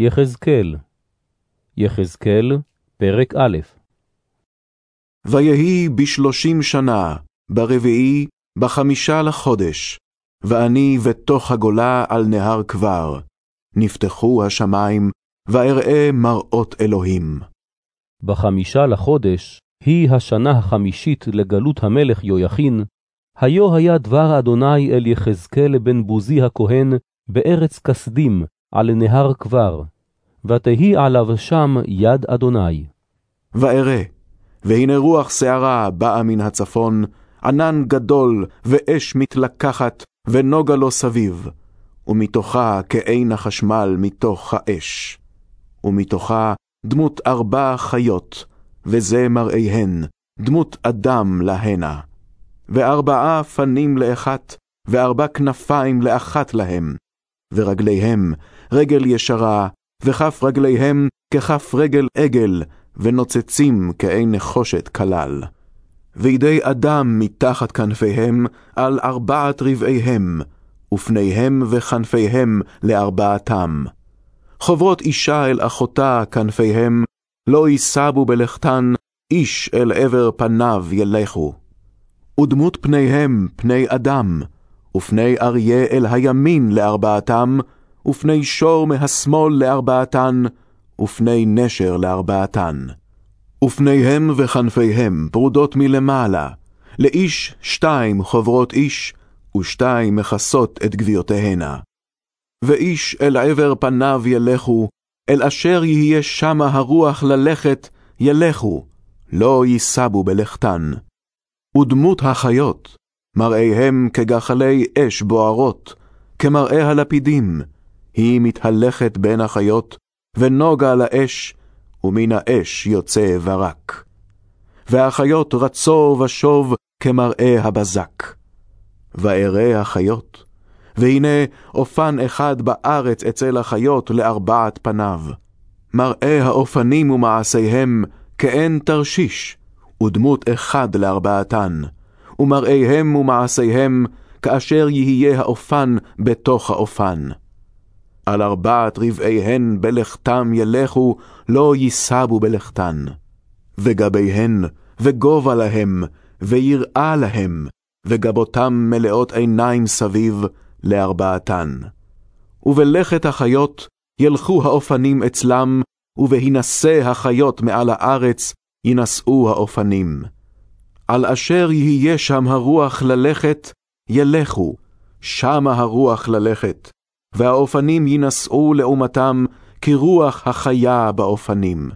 יחזקאל, יחזקאל, פרק א' ויהי בשלושים שנה, ברביעי, בחמישה לחודש, ואני בתוך הגולה על נהר כבר. נפתחו השמיים, ואראה מראות אלוהים. בחמישה לחודש, היא השנה החמישית לגלות המלך יויכין, היו היה דבר אדוני אל יחזקאל בן בוזי הכהן בארץ כסדים, על נהר כבר, ותהי עליו שם יד אדוני. ואראה, והנה רוח שערה באה מן הצפון, ענן גדול ואש מתלקחת, ונוגה לו סביב, ומתוכה כעין החשמל מתוך האש. ומתוכה דמות ארבע חיות, וזה מראיהן, דמות אדם להנה. וארבעה פנים לאחת, וארבע כנפיים לאחת להם, ורגליהם רגל ישרה, וכף רגליהם ככף רגל עגל, ונוצצים כעין נחושת כלל. וידי אדם מתחת כנפיהם על ארבעת רבעיהם, ופניהם וכנפיהם לארבעתם. חוברות אישה אל אחותה כנפיהם, לא ייסבו בלכתן, איש אל עבר פניו ילכו. ודמות פניהם פני אדם, ופני אריה אל הימין לארבעתם, ופני שור מהשמאל לארבעתן, ופני נשר לארבעתן. ופניהם וכנפיהם פרודות מלמעלה, לאיש שתיים חוברות איש, ושתיים מכסות את גביעותיהנה. ואיש אל עבר פניו ילכו, אל אשר יהיה שמה הרוח ללכת, ילכו, לא ייסבו בלכתן. ודמות החיות, מראיהם כגחלי אש בוערות, כמראה הלפידים, היא מתהלכת בין החיות, ונוגה לאש, ומן האש יוצא ברק. והחיות רצו ושוב כמראה הבזק. ואראה החיות, והנה אופן אחד בארץ אצל החיות לארבעת פניו. מראה האופנים ומעשיהם כעין תרשיש, ודמות אחד לארבעתן, ומראיהם ומעשיהם כאשר יהיה האופן בתוך האופן. על ארבעת רבעיהן בלכתם ילכו, לא ייסבו בלכתן. וגביהן, וגובה להם, ויראה להם, וגבותם מלאות עיניים סביב, לארבעתן. ובלכת החיות ילכו האופנים אצלם, ובהינשא החיות מעל הארץ, ינשאו האופנים. על אשר יהיה שם הרוח ללכת, ילכו, שמה הרוח ללכת, והאופנים יינשאו לעומתם כרוח החיה באופנים.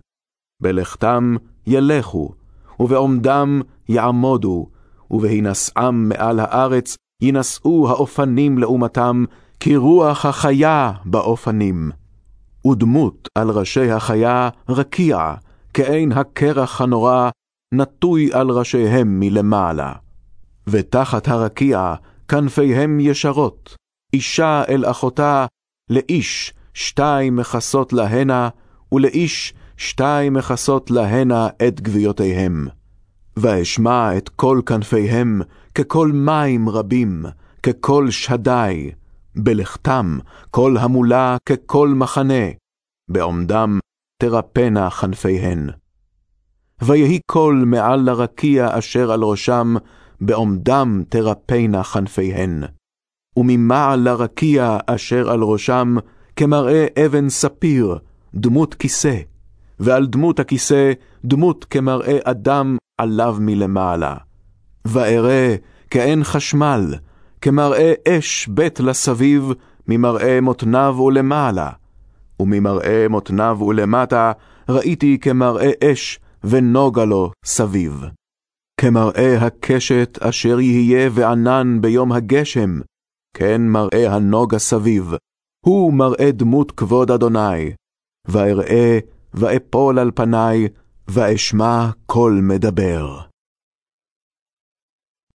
בלכתם ילכו, ובעומדם יעמודו, ובהינשאם מעל הארץ יינשאו האופנים לעומתם כרוח החיה באופנים. ודמות על ראשי החיה רקיע, כעין הקרח הנורא, נטוי על ראשיהם מלמעלה. ותחת הרקיע כנפיהם ישרות, אישה אל אחותה, לאיש שתיים מכסות להנה, ולאיש שתיים מכסות להנה את גוויותיהם. ואשמע את כל כנפיהם ככל מים רבים, ככל שדי, בלכתם כל המולה ככל מחנה, בעומדם תרפנה כנפיהן. ויהי קול מעל לרקיע אשר על ראשם, בעומדם תרפנה כנפיהן. וממעל לרקיע אשר על ראשם, כמראה אבן ספיר, דמות כיסא, ועל דמות הכיסא דמות כמראה אדם עליו מלמעלה. ואראה כעין חשמל, כמראה אש בית לסביב, ממראה מותניו ולמעלה. וממראה מותניו ולמטה ראיתי כמראה אש, ונוגה לו סביב. כמראה הקשת אשר יהיה וענן ביום הגשם, כן מראה הנוגה סביב, הוא מראה דמות כבוד אדוני. ואראה, ואפול על פניי, ואשמע קול מדבר.